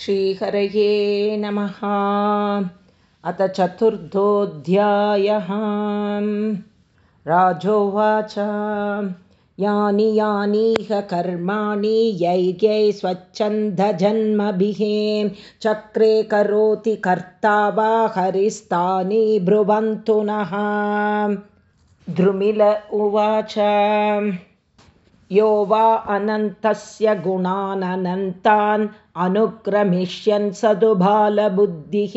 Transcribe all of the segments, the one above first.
श्रीहरये नमः। अथ चतुर्थोऽध्यायः। राजोवाच। यानि यानीह कर्माणि यैर्यै स्वच्छन्दजन्मभिः। चक्रे करोति कर्ता वा हरिस्तानि ब्रुवन्तु नः। द्रुमिल उवाच यो वा अनन्तस्य गुणाननन्तान् अनुक्रमिष्यन् सदुबालबुद्धिः।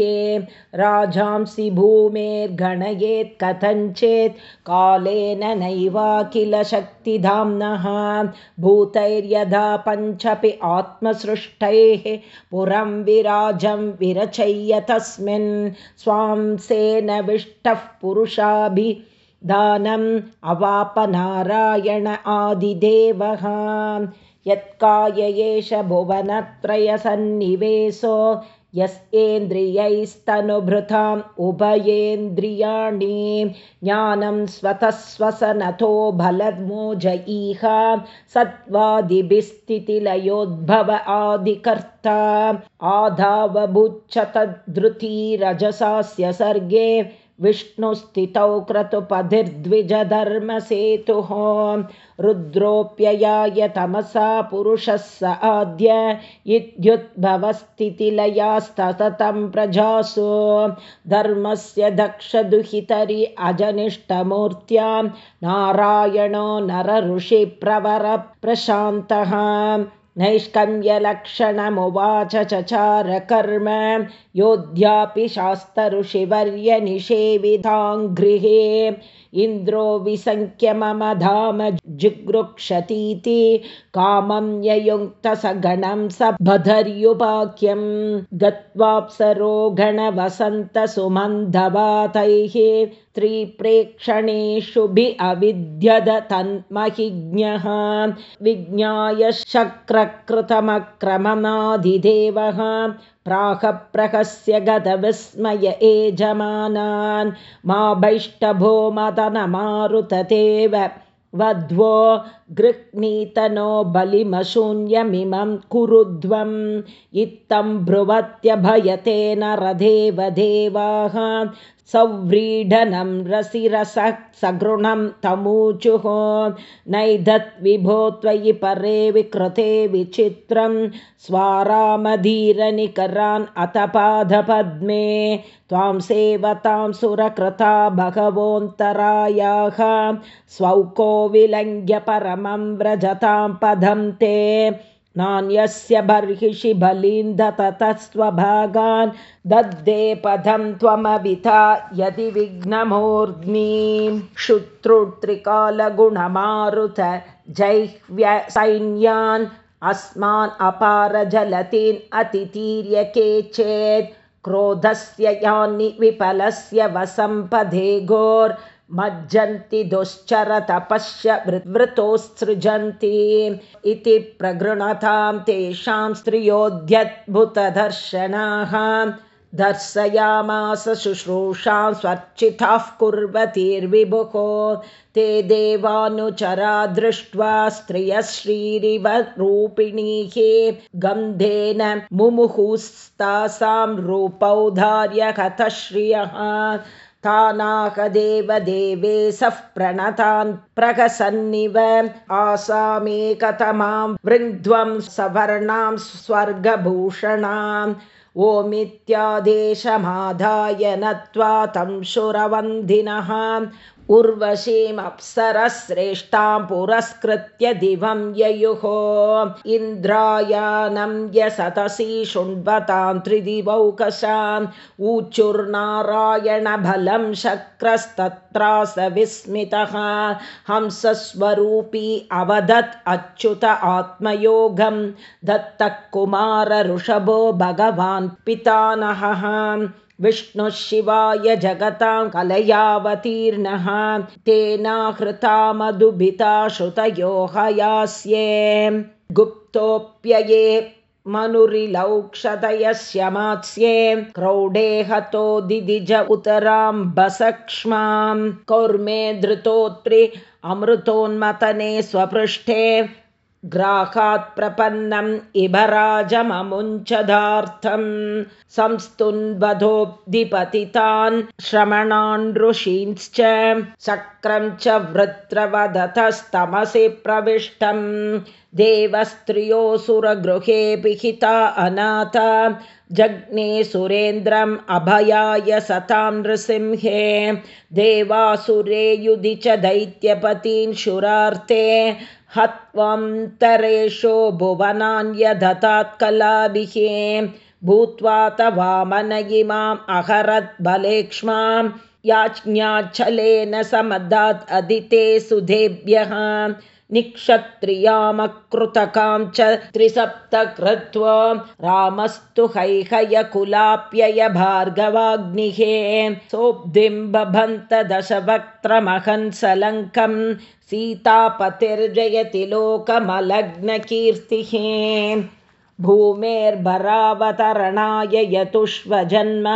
राजांसि भूमेर्गणयेत् कथञ्चेत् कालेन नैवाखिल शक्तिधाम्नः। भूतैर्यदा पञ्चपि आत्मसृष्टैः पुरं विराजं विरचय्य तस्मिन्। स्वांसेनविष्टः पुरुषाभि दानम् अवापनारायण आदिदेवः। यत्काय एष भुवनत्रयसन्निवेशो यस्येन्द्रियैस्तनुभृताम् उभयेन्द्रियाणि। ज्ञानं स्वतः स्वसनतो बलमोजयीह सत्त्वादिभिस्थितिलयोद्भव आदिकर्ता। आधावभुच्च तद्धृतिरजसास्य सर्गे विष्णुस्थितौ क्रतुपधिर्द्विजधर्मसेतुः रुद्रोऽप्ययाय तमसा पुरुषः स आद्य इत्युद्भवस्थितिलयास्तततं प्रजासु। धर्मस्य दक्षदुहितरि अजनिष्टमूर्त्यां नारायणो नरऋषिप्रवरप्रशान्तः नैष्कम्यलक्षणमुवाच चचारकर्म। योध्यापि शास्तऋषिवर्यनिषेविताङ्गृहे इन्द्रो विसङ्ख्य मम धाम जिगृक्षतीति कामं ययुङ्क्तसगणं स बधर्युपाख्यं गत्वाप्सरो गणवसन्तसुमन्धवातैः त्रिप्रेक्षणेषुभि अविद्यद तन्महिज्ञः। विज्ञाय शक्रकृतमक्रममाधिदेवः प्राहप्रहस्य गतविस्मय एजमानान् मा भैष्टभो मदनमारुतदेव वध्वो गृह्णीतनो बलिमशून्यमिमं कुरुध्वम् इत्थं ब्रुवत्यभयते नरदेवदेवाः सव्रीडनं रसिरसः सगृणं तमूचुः। नैधत्विभो त्वयि परे विकृते विचित्रं। स्वारामधीरनिकरान् अतपादपद्मे। त्वां सेवतां सुरकृता भगवोऽन्तरायाः। स्वौको विलङ्घ्य परमं व्रजतां पदं ते। नान्यस्य बर्हिषि बलीन्दततस्त्वभागान् दद्दे पदं त्वमविता यदि विघ्नमूर्ध्नीं। शुत्रुत्रिकालगुणमारुत जैह्व्यसैन्यान् अस्मान् अपारजलतीन् अतितीर्यके चेत् क्रोधस्य यानि विफलस्य वसम्पदे घोर् मज्जन्ति दुश्चरतपश्य वृतोत्सृजन्ति इति प्रगृणतां तेषां स्त्रियोऽध्यद्भुतदर्शनाः दर्शयामास शुश्रूषां स्वर्चिताः कुर्वतीर्विभुः। ते देवानुचरा दृष्ट्वा स्त्रियः श्रीरिव रूपिणीः। गन्धेन मुमुहुस्तासां रूपौधार्यकथ श्रियः तानाकदेवदेवे सः प्रणतान् प्रहसन्निव आसामेकतमां वृङ्ध्वं सवर्णां स्वर्गभूषणाम् ओमित्यादेशमाधाय नत्वा तं शुरवन्दिनः उर्वशीमप्सरश्रेष्ठां पुरस्कृत्य दिवं ययुः। इन्द्रायानं यसतसि शृण्वतां त्रिदिवौकशाम् ऊचुर्नारायणबलं शक्रस्तत्रास विस्मितः हंसस्वरूपी अवदत् अच्युत आत्मयोगं। दत्तः कुमारऋषभो भगवान् पितानहः विष्णुः शिवाय जगतां कलयावतीर्णः तेनाहृता मधुभिता श्रुतयो हयास्ये। गुप्तोऽप्यये मनुरिलौक्षदयस्य मात्स्ये क्रौडे हतो दिदिज उतराम्बसक्ष्मां कौर्मे धृतोत्रि अमृतोन्मतने स्वपृष्ठे ग्राहात् प्रपन्नम् इभराजममुञ्चदार्थं संस्तुन्वधोऽधिपतितान् श्रमणान् ऋषींश्च शक्रं च वृत्रवदतस्तमसि प्रविष्टम्। देवस्त्रियोऽसुरगृहे पिहिता अनाथा जग्ने सुरेन्द्रम् अभयाय सतां नृसिंहे देवासुरे युधि च दैत्यपतीन् शुरार्ते हत्वन्तरेषो भुवनान्यदतात्कलाभिः भूत्वा तवामन इमाम् अहरत् बलेक्ष्मां याज्ञाचलेन समदात् अदिते सुधेभ्यः निक्षत्रियामकृतकां च त्रिसप्त कृत्वा रामस्तु हैहयकुलाप्यय भार्गवाग्निः दशवक्त्रमहंसलङ्कं सीतापतिर्जयति लोकमलग्नकीर्तिः भूमेर्भरावतरणाय यतुष्वजन्म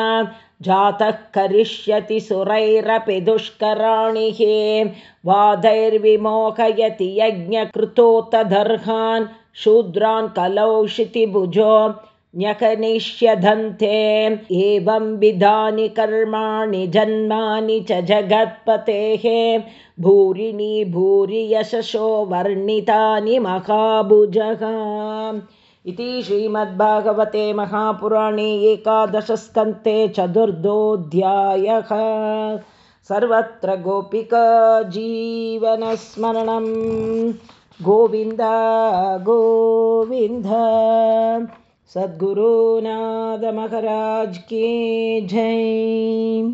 जातः करिष्यति सुरैरपि दुष्कराणि हे वादैर्विमोहयति यज्ञकृतोतदर्हान् शूद्रान् कलौषितिभुजो न्यकनिष्यधन्ते। एवं विधानि कर्माणि जन्मानि च जगत्पतेः भूरिणि भूरि यशसो वर्णितानि महाभुजः इति श्रीमद्भागवते महापुराणे एकादशस्कन्ते चतुर्दोऽध्यायः. सर्वत्र गोपिकाजीवनस्मरणं गोविन्द गोविन्द। सद्गुरुनाथमहराज के जय